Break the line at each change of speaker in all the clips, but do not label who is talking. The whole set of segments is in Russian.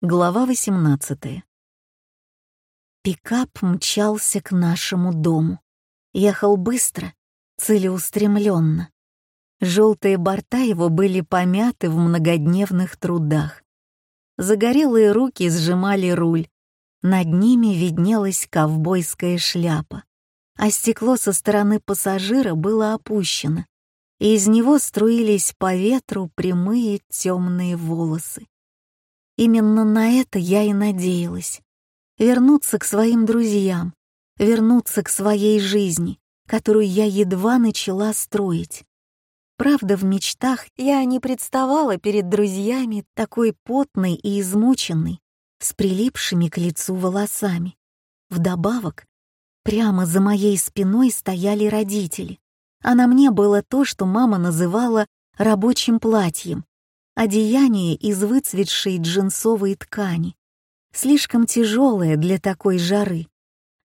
Глава 18 Пикап мчался к нашему дому. Ехал быстро, целеустремленно. Желтые борта его были помяты в многодневных трудах. Загорелые руки сжимали руль. Над ними виднелась ковбойская шляпа, а стекло со стороны пассажира было опущено, и из него струились по ветру прямые темные волосы. Именно на это я и надеялась. Вернуться к своим друзьям, вернуться к своей жизни, которую я едва начала строить. Правда, в мечтах я не представала перед друзьями такой потной и измученной, с прилипшими к лицу волосами. Вдобавок, прямо за моей спиной стояли родители, а на мне было то, что мама называла рабочим платьем, одеяние из выцветшей джинсовой ткани, слишком тяжелое для такой жары.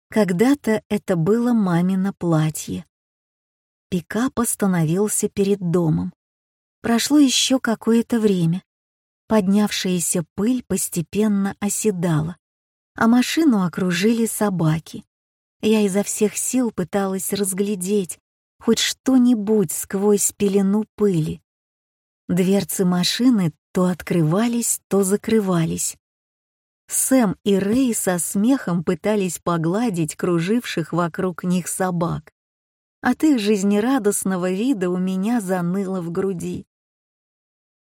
Когда-то это было мамино платье. Пикап остановился перед домом. Прошло еще какое-то время. Поднявшаяся пыль постепенно оседала, а машину окружили собаки. Я изо всех сил пыталась разглядеть хоть что-нибудь сквозь пелену пыли. Дверцы машины то открывались, то закрывались. Сэм и Рэй со смехом пытались погладить круживших вокруг них собак. От их жизнерадостного вида у меня заныло в груди.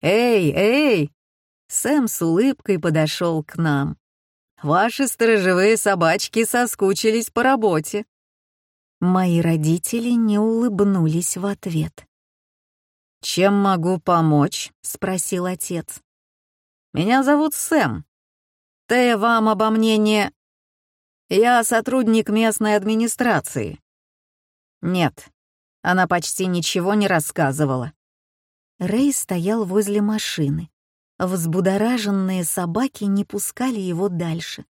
«Эй, эй!» Сэм с улыбкой подошел к нам. «Ваши сторожевые собачки соскучились по работе».
Мои родители не улыбнулись в ответ.
«Чем могу помочь?» — спросил отец. «Меня зовут Сэм. Ты вам обо мне не...» «Я сотрудник местной администрации». «Нет, она почти ничего не рассказывала».
Рэй стоял возле машины. Взбудораженные собаки не пускали его дальше.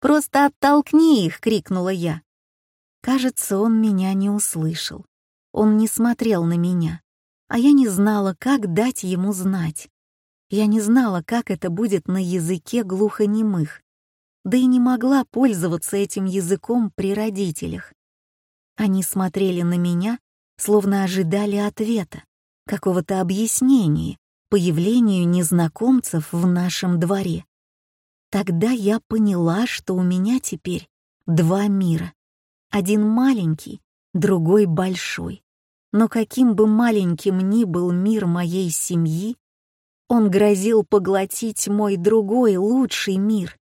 «Просто оттолкни их!» — крикнула я. Кажется, он меня не услышал. Он не смотрел на меня а я не знала, как дать ему знать. Я не знала, как это будет на языке глухонемых, да и не могла пользоваться этим языком при родителях. Они смотрели на меня, словно ожидали ответа, какого-то объяснения появлению незнакомцев в нашем дворе. Тогда я поняла, что у меня теперь два мира. Один маленький, другой большой. Но каким бы маленьким ни был мир моей семьи, он грозил поглотить мой другой, лучший мир,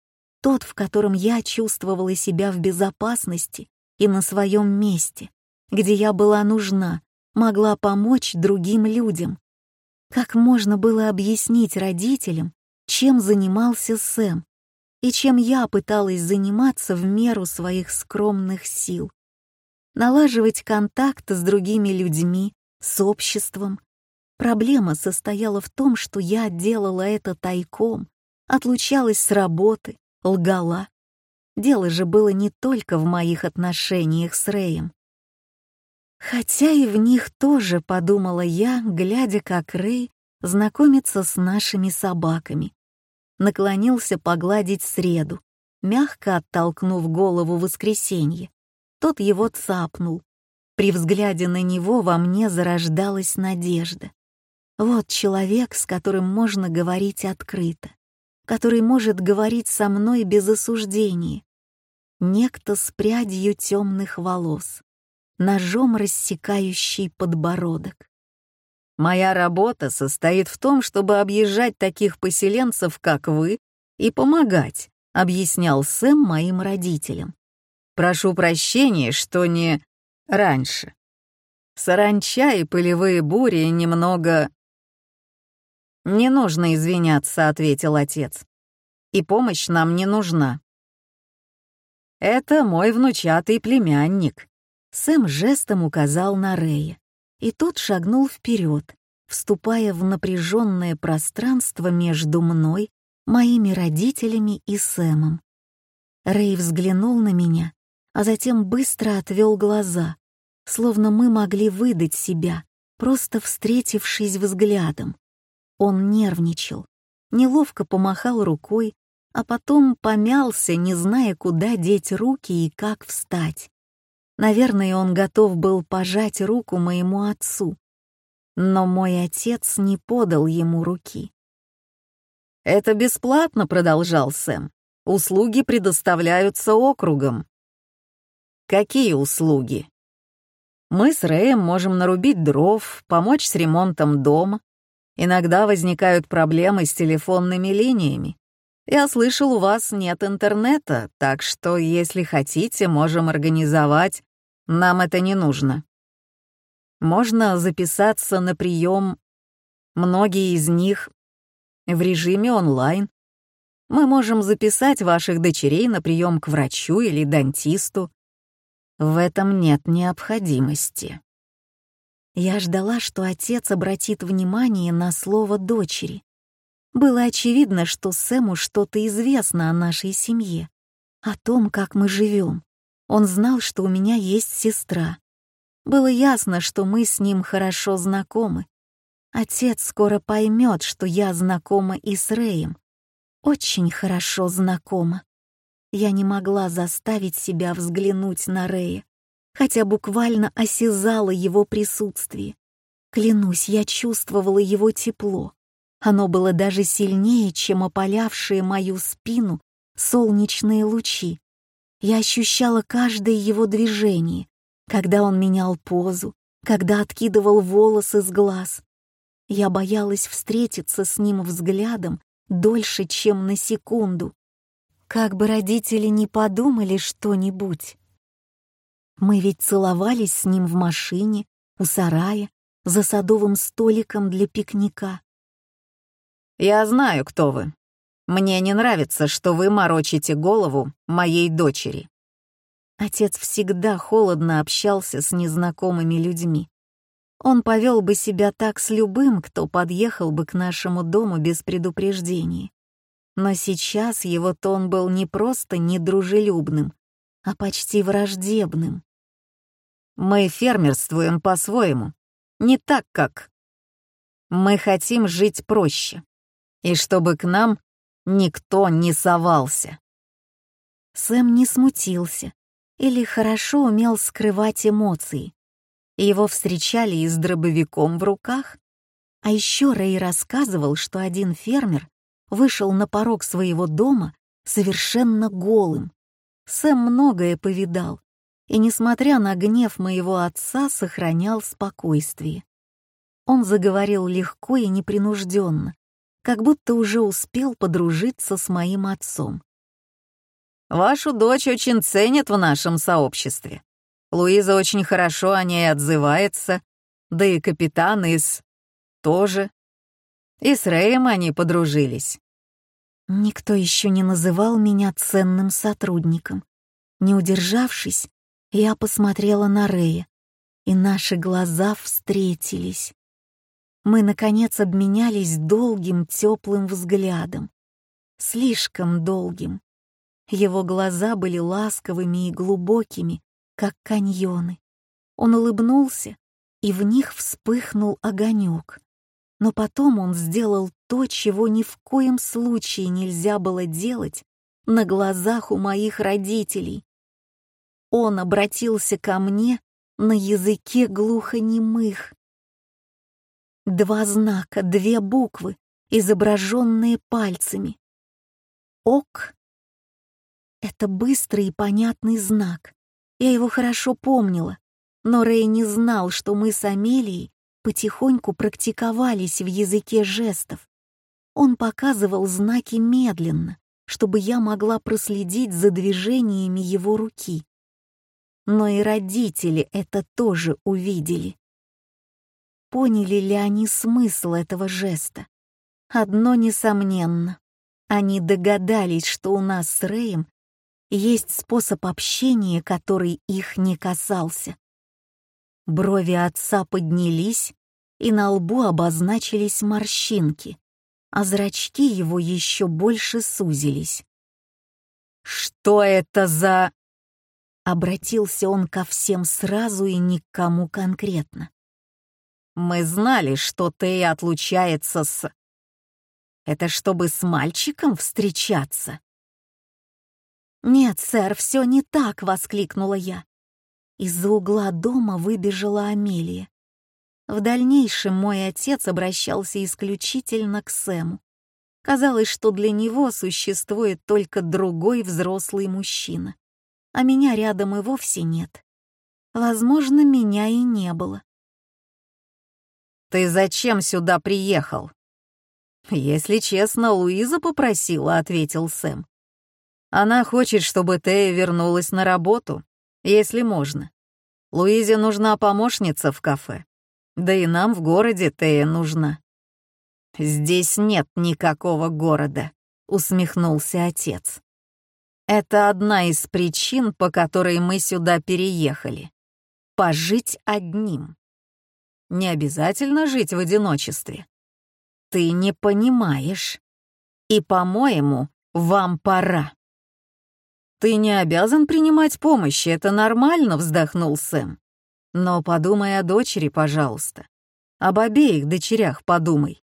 тот, в котором я чувствовала себя в безопасности и на своем месте, где я была нужна, могла помочь другим людям. Как можно было объяснить родителям, чем занимался Сэм и чем я пыталась заниматься в меру своих скромных сил? Налаживать контакт с другими людьми, с обществом. Проблема состояла в том, что я делала это тайком, отлучалась с работы, лгала. Дело же было не только в моих отношениях с Рэем. Хотя и в них тоже, подумала я, глядя, как Рэй знакомится с нашими собаками. Наклонился погладить среду, мягко оттолкнув голову воскресенье. Тот его цапнул. При взгляде на него во мне зарождалась надежда. Вот человек, с которым можно говорить открыто, который может говорить со мной без осуждения. Некто с прядью темных волос, ножом рассекающий подбородок.
Моя работа состоит в том, чтобы объезжать таких поселенцев, как вы, и помогать, объяснял Сэм моим родителям. Прошу прощения, что не раньше. Саранча и пылевые бури немного... «Не нужно извиняться», — ответил отец. «И помощь нам не нужна». «Это мой внучатый племянник», — Сэм жестом указал на Рэя, и тот шагнул вперед, вступая в напряженное пространство между мной, моими родителями и Сэмом. Рэй взглянул на меня а затем быстро отвел глаза, словно мы могли выдать себя, просто встретившись взглядом. Он нервничал.
неловко помахал рукой, а потом помялся, не зная, куда деть руки и как встать. Наверное, он готов был пожать руку моему отцу. Но мой отец не подал ему руки. «Это бесплатно», — продолжал Сэм. «Услуги предоставляются округом». «Какие услуги?» «Мы с Рэем можем нарубить дров, помочь с ремонтом дома. Иногда возникают проблемы с телефонными линиями. Я слышал, у вас нет интернета, так что, если хотите, можем организовать. Нам это не нужно. Можно записаться на прием. Многие из них в режиме онлайн. Мы можем записать ваших дочерей на прием к врачу или дантисту. В этом нет необходимости. Я ждала, что отец обратит внимание на слово «дочери». Было очевидно, что Сэму что-то известно о нашей семье, о том, как мы живем. Он знал, что у меня есть сестра. Было ясно, что мы с ним хорошо знакомы. Отец скоро поймет, что я знакома и с Рэем. Очень хорошо знакома. Я не могла заставить себя взглянуть на Рэя, хотя буквально осязала его присутствие. Клянусь, я чувствовала его тепло. Оно было даже сильнее, чем опалявшие мою спину солнечные лучи. Я ощущала каждое его движение, когда он менял позу, когда откидывал волосы с глаз, я боялась встретиться с ним взглядом дольше, чем на секунду. Как бы родители не подумали что-нибудь. Мы ведь целовались с ним в машине, у сарая, за садовым столиком для пикника. «Я знаю, кто вы. Мне не нравится, что вы морочите голову моей дочери». Отец всегда холодно общался с незнакомыми людьми. Он повел бы себя так с любым, кто подъехал бы к нашему дому без предупреждения. Но сейчас его тон был не просто недружелюбным, а почти враждебным. «Мы фермерствуем по-своему, не так, как... Мы хотим жить проще, и чтобы к нам никто не совался». Сэм не смутился или хорошо умел скрывать эмоции его встречали и с дробовиком в руках. А еще Рэй рассказывал, что один фермер вышел на порог своего дома совершенно голым. Сэм многое повидал, и, несмотря на гнев моего отца, сохранял спокойствие. Он заговорил легко и непринужденно, как будто уже успел подружиться с моим отцом. «Вашу дочь очень ценят в нашем сообществе. Луиза очень хорошо о ней отзывается, да и капитан из... тоже. И с Рэем они подружились. Никто еще не называл меня ценным сотрудником. Не удержавшись, я посмотрела на Рэя, и наши глаза встретились. Мы, наконец, обменялись долгим теплым взглядом. Слишком долгим. Его глаза были ласковыми и глубокими, как каньоны. Он улыбнулся, и в них вспыхнул огонек. Но потом он сделал то, чего ни в коем случае нельзя было делать на глазах у моих родителей. Он обратился ко мне на языке глухонемых. Два знака, две буквы, изображенные пальцами. «Ок» — это быстрый и понятный знак. Я его хорошо помнила, но Рэй не знал, что мы с Амелией потихоньку практиковались в языке жестов. Он показывал знаки медленно, чтобы я могла проследить за движениями его руки. Но и родители это тоже увидели. Поняли ли они смысл этого жеста? Одно несомненно. Они догадались, что у нас с Рэем есть способ общения, который их не касался. Брови отца поднялись, и на лбу обозначились морщинки, а зрачки его еще больше сузились. «Что это за...» Обратился он ко всем сразу и никому конкретно. «Мы знали, что Тея отлучается с...»
Это чтобы с мальчиком встречаться?»
«Нет, сэр, все не так!» — воскликнула я. Из-за угла дома выбежала Амелия. В дальнейшем мой отец обращался исключительно к Сэму. Казалось, что для него существует только другой взрослый мужчина, а меня рядом и вовсе нет. Возможно, меня и не было.
«Ты зачем сюда приехал?» «Если честно, Луиза попросила», — ответил Сэм. «Она хочет, чтобы Тея вернулась на работу, если можно. Луизе нужна помощница в кафе. Да и нам в городе Тея нужна». «Здесь нет никакого города», — усмехнулся отец. «Это одна из причин, по которой мы сюда переехали. Пожить одним. Не обязательно жить в одиночестве. Ты не понимаешь. И, по-моему, вам пора». «Ты не обязан принимать помощь, это нормально», — вздохнул Сэм. «Но подумай о дочери, пожалуйста. Об обеих дочерях подумай.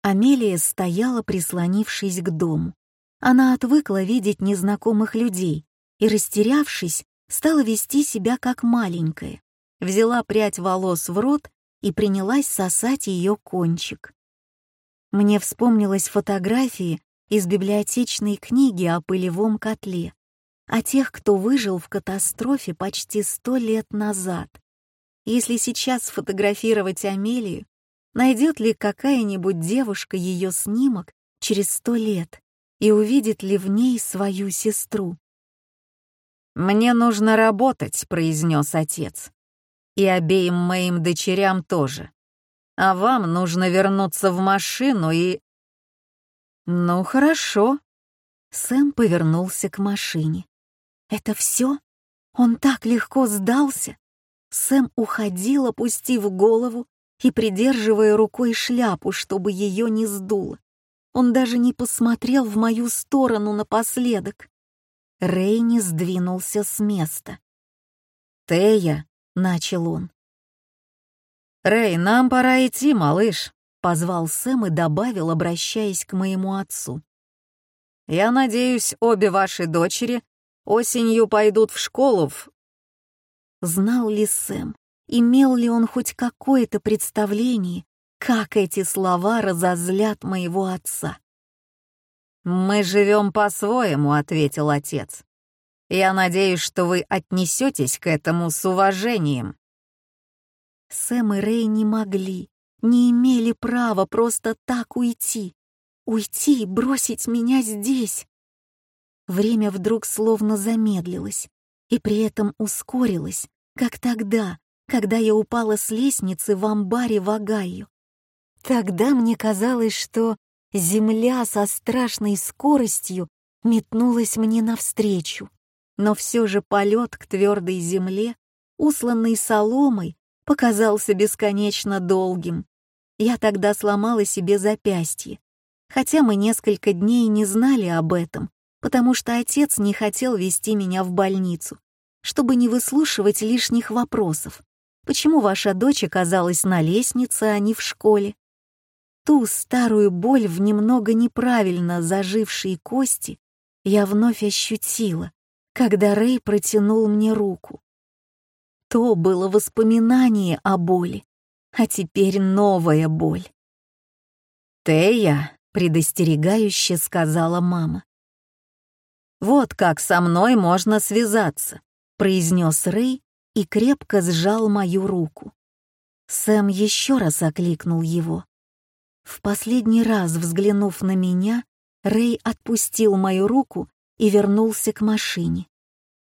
Амелия стояла, прислонившись к дому. Она отвыкла видеть незнакомых людей и, растерявшись, стала вести себя как маленькая. Взяла прядь волос в рот и принялась сосать ее кончик. Мне вспомнилась фотографии из библиотечной книги о пылевом котле, о тех, кто выжил в катастрофе почти сто лет назад. Если сейчас сфотографировать Амелию, Найдет ли какая-нибудь девушка ее снимок через сто лет и увидит ли в ней свою сестру?
«Мне нужно работать», — произнес отец. «И обеим моим дочерям тоже. А вам нужно вернуться в машину и...» «Ну, хорошо». Сэм повернулся к машине. «Это все? Он так легко сдался?» Сэм уходил, опустив голову, и придерживая рукой шляпу, чтобы ее не сдуло. Он даже не посмотрел в мою сторону напоследок. Рейни сдвинулся с места. «Тея», — начал он. «Рэй, нам пора идти, малыш», — позвал Сэм и добавил, обращаясь к моему отцу. «Я надеюсь, обе ваши дочери осенью пойдут в школу в...» Знал ли Сэм, Имел ли он хоть какое-то представление, как эти слова разозлят моего отца? «Мы живем по-своему», — ответил отец. «Я надеюсь, что вы отнесетесь к этому с уважением». Сэм и Рэй не могли, не имели права просто так уйти. Уйти и бросить меня здесь. Время вдруг словно замедлилось и при этом ускорилось, как тогда, когда я упала с лестницы в амбаре в Огайо. Тогда мне казалось, что земля со страшной скоростью метнулась мне навстречу, но все же полет к твердой земле, усланный соломой, показался бесконечно долгим. Я тогда сломала себе запястье, хотя мы несколько дней не знали об этом, потому что отец не хотел вести меня в больницу, чтобы не выслушивать лишних вопросов. Почему ваша дочь оказалась на лестнице, а не в школе? Ту старую боль в немного неправильно зажившей кости я вновь ощутила, когда Рэй протянул мне руку. То было воспоминание о боли, а теперь новая боль. «Тея», — предостерегающе сказала мама. «Вот как со мной можно связаться», — произнес Рэй и крепко сжал мою руку. Сэм еще раз окликнул его. В последний раз взглянув на меня, Рэй отпустил мою руку и вернулся к машине.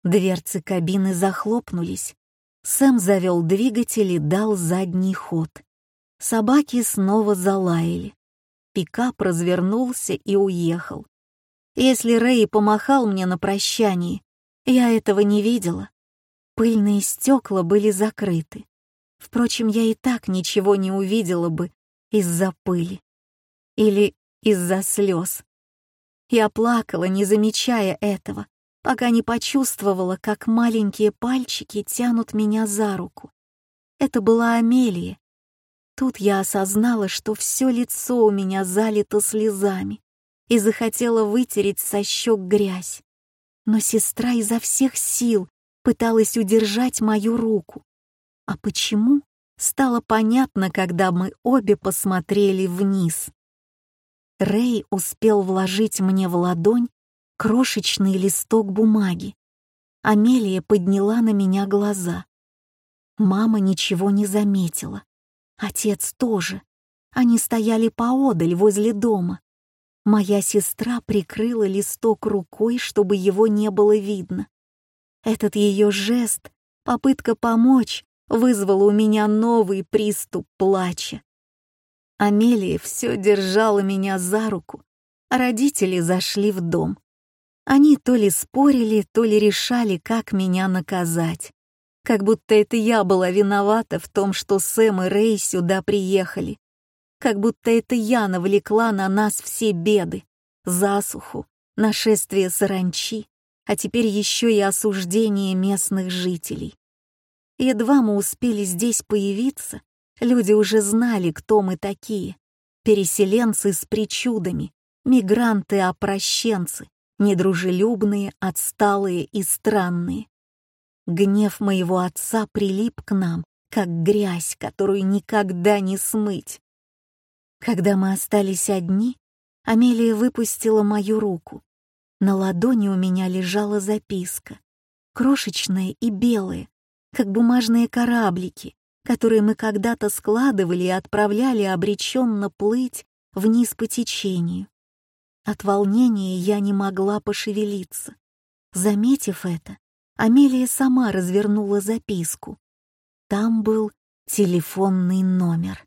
Дверцы кабины захлопнулись. Сэм завел двигатель и дал задний ход. Собаки снова залаяли. Пикап развернулся и уехал. Если Рэй помахал мне на прощании, я этого не видела. Пыльные стекла были закрыты. Впрочем, я и так ничего не увидела бы из-за пыли. Или из-за слез. Я плакала, не замечая этого, пока не почувствовала, как маленькие пальчики тянут меня за руку. Это была Амелия.
Тут я осознала, что все лицо у меня залито слезами и захотела вытереть со щек грязь. Но сестра изо всех сил пыталась удержать мою руку. А почему, стало понятно, когда мы обе посмотрели вниз. Рэй успел вложить мне в ладонь крошечный листок бумаги. Амелия подняла на меня глаза. Мама ничего не заметила. Отец тоже. Они стояли поодаль возле дома. Моя сестра прикрыла листок рукой, чтобы его не было видно. Этот ее жест, попытка помочь, вызвал у меня новый приступ плача. Амелия все держала меня за руку, а родители зашли в дом. Они то ли спорили, то ли решали, как меня наказать. Как будто это я была виновата в том, что Сэм и Рэй сюда приехали. Как будто это я навлекла на нас все беды. Засуху, нашествие саранчи, а теперь еще и осуждение местных жителей. Едва мы успели здесь появиться, люди уже знали, кто мы такие. Переселенцы с причудами, мигранты-опрощенцы, недружелюбные, отсталые и странные. Гнев моего отца прилип к нам, как грязь, которую никогда не смыть. Когда мы остались одни, Амелия выпустила мою руку. На ладони у меня лежала записка, крошечная и белая, как бумажные кораблики, которые мы когда-то складывали и отправляли обреченно плыть вниз по течению. От волнения я не могла пошевелиться. Заметив это, Амелия сама развернула записку. Там был телефонный номер.